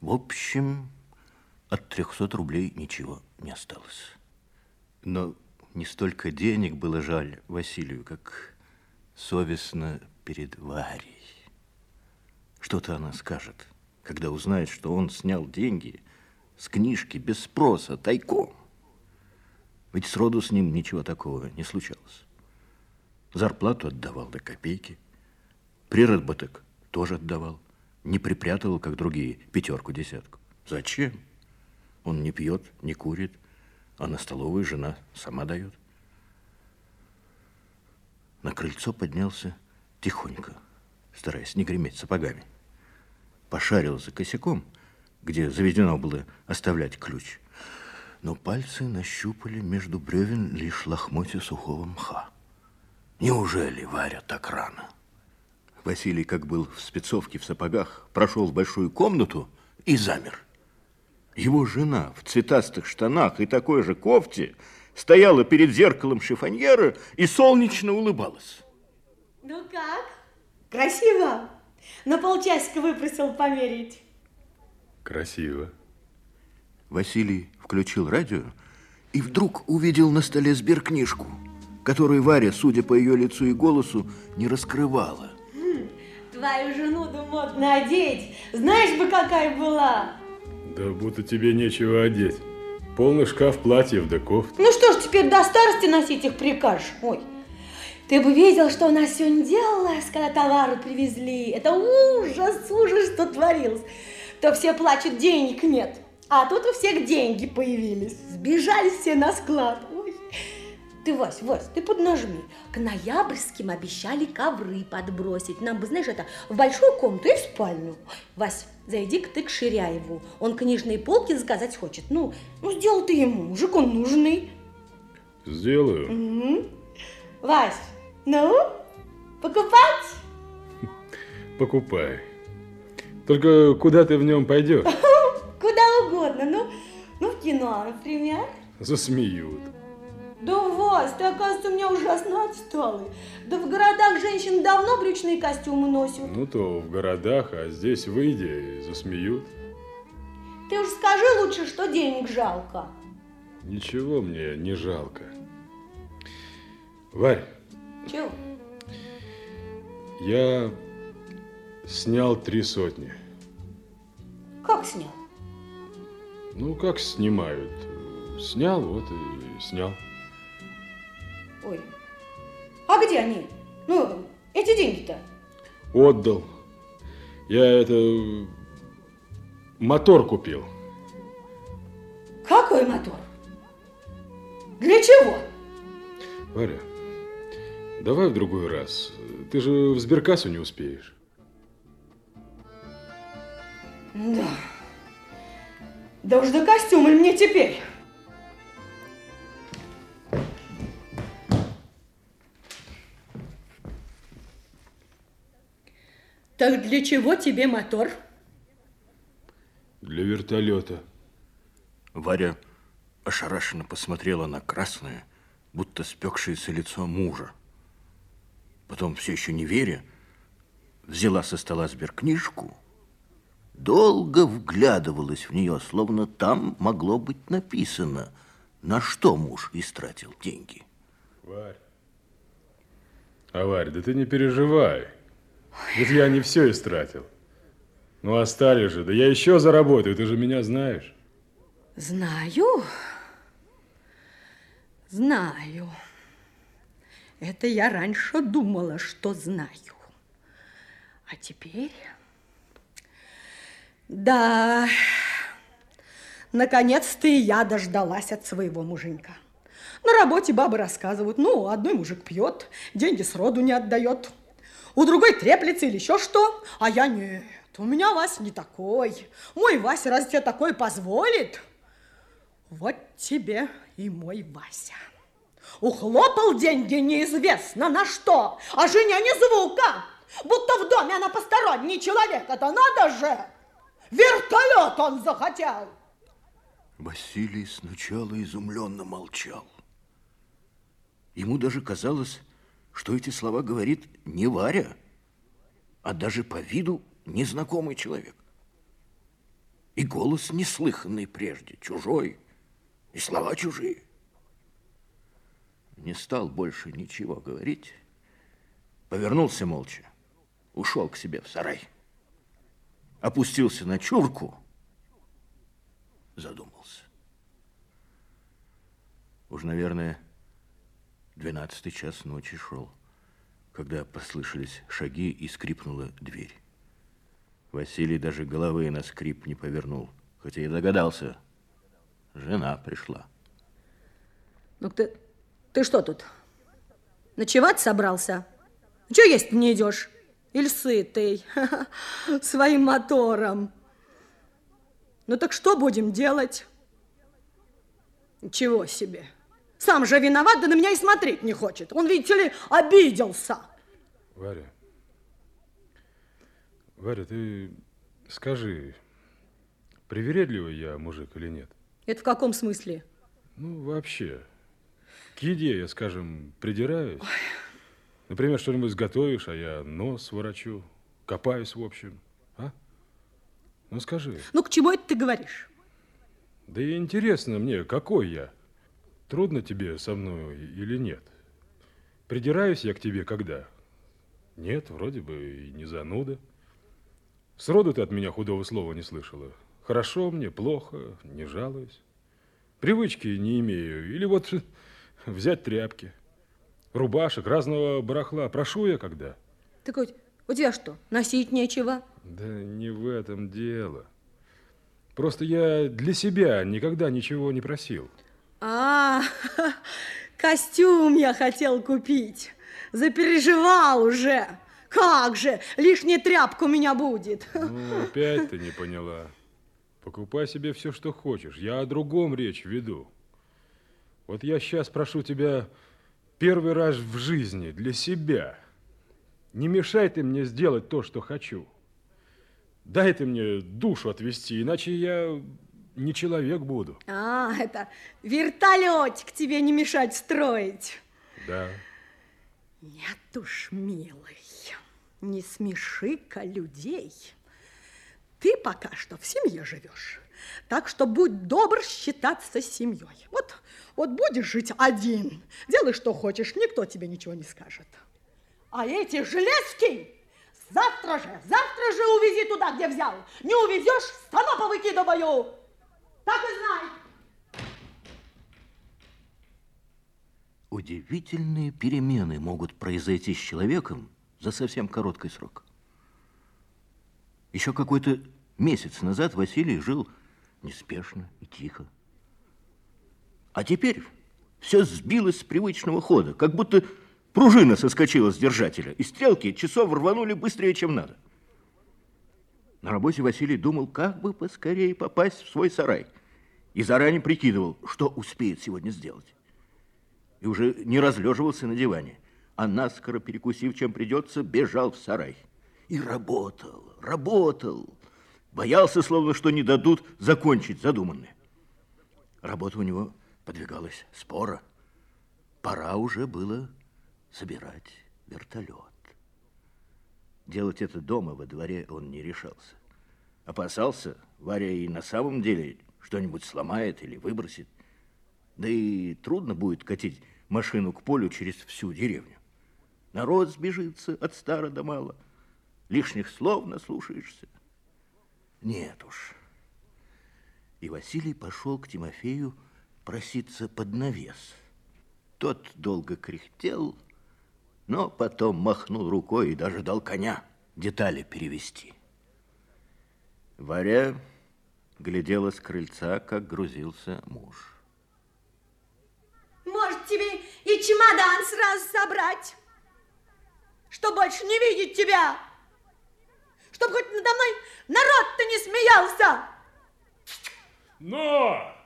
В общем, от 300 рублей ничего не осталось. Но не столько денег было жаль Василию, как совестно перед Варей. Что-то она скажет, когда узнает, что он снял деньги с книжки без спроса, тайком. Ведь сроду с ним ничего такого не случалось. Зарплату отдавал до копейки. Приработок тоже отдавал. Не припрятывал, как другие, пятерку-десятку. Зачем? Он не пьет, не курит, а на столовую жена сама дает. На крыльцо поднялся тихонько, стараясь не греметь сапогами. Пошарил за косяком, где заведено было оставлять ключ. Но пальцы нащупали между бревен лишь лохмотья сухого мха. Неужели Варя так рано? Василий, как был в спецовке в сапогах, прошел в большую комнату и замер. Его жена в цветастых штанах и такой же кофте стояла перед зеркалом шифоньера и солнечно улыбалась. Ну как? Красиво? На полчасика выпросил померить. Красиво. Василий включил радио и вдруг увидел на столе сберкнижку, которую Варя, судя по ее лицу и голосу, не раскрывала. Твою жену да модно одеть. Знаешь бы, какая была? Да будто тебе нечего одеть. Полный шкаф платьев да кофт. Ну что ж, теперь до старости носить их прикажешь? Ой, ты бы видел, что у нас сегодня делалось, когда товары привезли. Это ужас, ужас, что творилось. То все плачут, денег нет. А тут у всех деньги появились. Сбежали все на склад. Ты, Вась, Вась, ты поднажми. К ноябрьским обещали ковры подбросить. Нам бы, знаешь, это в большую комнату и в спальню. Вась, зайди-ка ты к Ширяеву. Он книжные полки заказать хочет. Ну, ну сделай ты ему, мужик он нужный. Сделаю. Угу. Вась, ну, покупать? Покупай. Только куда ты в нем пойдешь? Куда угодно. Ну, ну в кино, например. Засмеют. Да, Вась, ты, оказывается, у меня ужасно отсталый. Да в городах женщин давно брючные костюмы носят. Ну, то в городах, а здесь выйди, засмеют. Ты уж скажи лучше, что денег жалко. Ничего мне не жалко. Варь. Чего? Я снял три сотни. Как снял? Ну, как снимают. Снял, вот и снял. Ой, а где они? Ну, эти деньги-то? Отдал. Я это... Мотор купил. Какой мотор? Для чего? Варя, давай в другой раз. Ты же в сберкассу не успеешь. Да. Да уж до костюма мне теперь. Так для чего тебе мотор? Для вертолета. Варя ошарашенно посмотрела на красное, будто спекшееся лицо мужа. Потом, все еще не веря, взяла со стола сберкнижку, долго вглядывалась в нее, словно там могло быть написано, на что муж истратил деньги. Варь. А, Варь, да ты не переживай. Ведь я не все истратил. Ну, остались же. Да я еще заработаю, ты же меня знаешь. Знаю. Знаю. Это я раньше думала, что знаю. А теперь... Да, наконец-то и я дождалась от своего муженька. На работе бабы рассказывают, ну, одной мужик пьет, деньги сроду не отдает, у другой треплется или еще что, а я нет. У меня Вася не такой. Мой Вася разве тебе такой позволит? Вот тебе и мой Вася. Ухлопал деньги неизвестно на что, а жене ни звука. Будто в доме она посторонний человек. Это надо же! Вертолет он захотел. Василий сначала изумленно молчал. Ему даже казалось, что эти слова говорит не Варя, а даже по виду незнакомый человек. голос неслыханный прежде, чужой, и слова чужие. Не стал больше ничего говорить, повернулся молча, ушел к себе в сарай, опустился на чурку, задумался. Уж, наверное, двенадцатый час ночи шел, когда послышались шаги и скрипнула дверь. Василий даже головы на скрип не повернул, хотя и догадался. Жена пришла. Ну ты, ты что тут? Ночевать собрался? Чего есть не идешь? Или сытый? Своим мотором. Ну так что будем делать? Ничего себе. Сам же виноват, да на меня и смотреть не хочет. Он, видите ли, обиделся. Варя, Варя, ты скажи, привередливый я мужик или нет? Это в каком смысле? Ну, вообще. К еде я, скажем, придираюсь. Ой. Например, что-нибудь сготовишь, а я нос ворочу, копаюсь в общем. А? Ну, скажи. Ну, к чему это ты говоришь? Да и интересно мне, какой я. Трудно тебе со мной или нет? Придираюсь я к тебе когда? Нет, вроде бы и не зануда. Сроду ты от меня худого слова не слышала. Хорошо мне, плохо, не жалуюсь. Привычки не имею. Или вот взять тряпки, рубашек, разного барахла. Прошу я когда. Так вот, у тебя что, носить нечего? Да не в этом дело. Просто я для себя никогда ничего не просил. А, костюм я хотел купить. Запереживал уже. Как же, лишняя тряпка у меня будет. Ну, опять ты не поняла. Покупай себе все, что хочешь. Я о другом речь веду. Вот я сейчас прошу тебя первый раз в жизни для себя. Не мешай ты мне сделать то, что хочу. Дай ты мне душу отвести, иначе я не человек буду. А, это вертолетик тебе не мешать строить. Да. Нет уж, милый не смеши-ка людей. Ты пока что в семье живешь, так что будь добр считаться семьей. Вот, вот будешь жить один, делай, что хочешь, никто тебе ничего не скажет. А эти железки завтра же, завтра же увези туда, где взял. Не увезешь, станопа выкидываю. Так и знай. Удивительные перемены могут произойти с человеком, за совсем короткий срок. Еще какой-то месяц назад Василий жил неспешно и тихо. А теперь все сбилось с привычного хода, как будто пружина соскочила с держателя, и стрелки часов рванули быстрее, чем надо. На работе Василий думал, как бы поскорее попасть в свой сарай, и заранее прикидывал, что успеет сегодня сделать. И уже не разлеживался на диване – а наскоро перекусив, чем придется, бежал в сарай. И работал, работал. Боялся, словно что не дадут закончить задуманное. Работа у него подвигалась спора. Пора уже было собирать вертолет. Делать это дома, во дворе, он не решался. Опасался, Варя и на самом деле что-нибудь сломает или выбросит. Да и трудно будет катить машину к полю через всю деревню. Народ сбежится от стара до мала. Лишних слов наслушаешься. Нет уж. И Василий пошел к Тимофею проситься под навес. Тот долго кряхтел, но потом махнул рукой и даже дал коня детали перевести. Варя глядела с крыльца, как грузился муж. Может, тебе и чемодан сразу собрать? что больше не видеть тебя, чтобы хоть надо мной народ-то не смеялся. Но!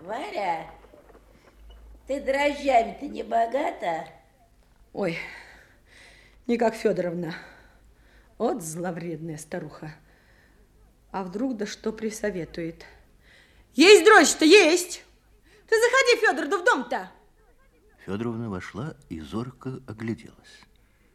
Варя, ты дрожжами-то не богата? Ой, не как Федоровна. Вот зловредная старуха. А вдруг да что присоветует? Есть дрожь-то, есть! Ты заходи, Федор, да в дом-то! Федоровна вошла и зорко огляделась.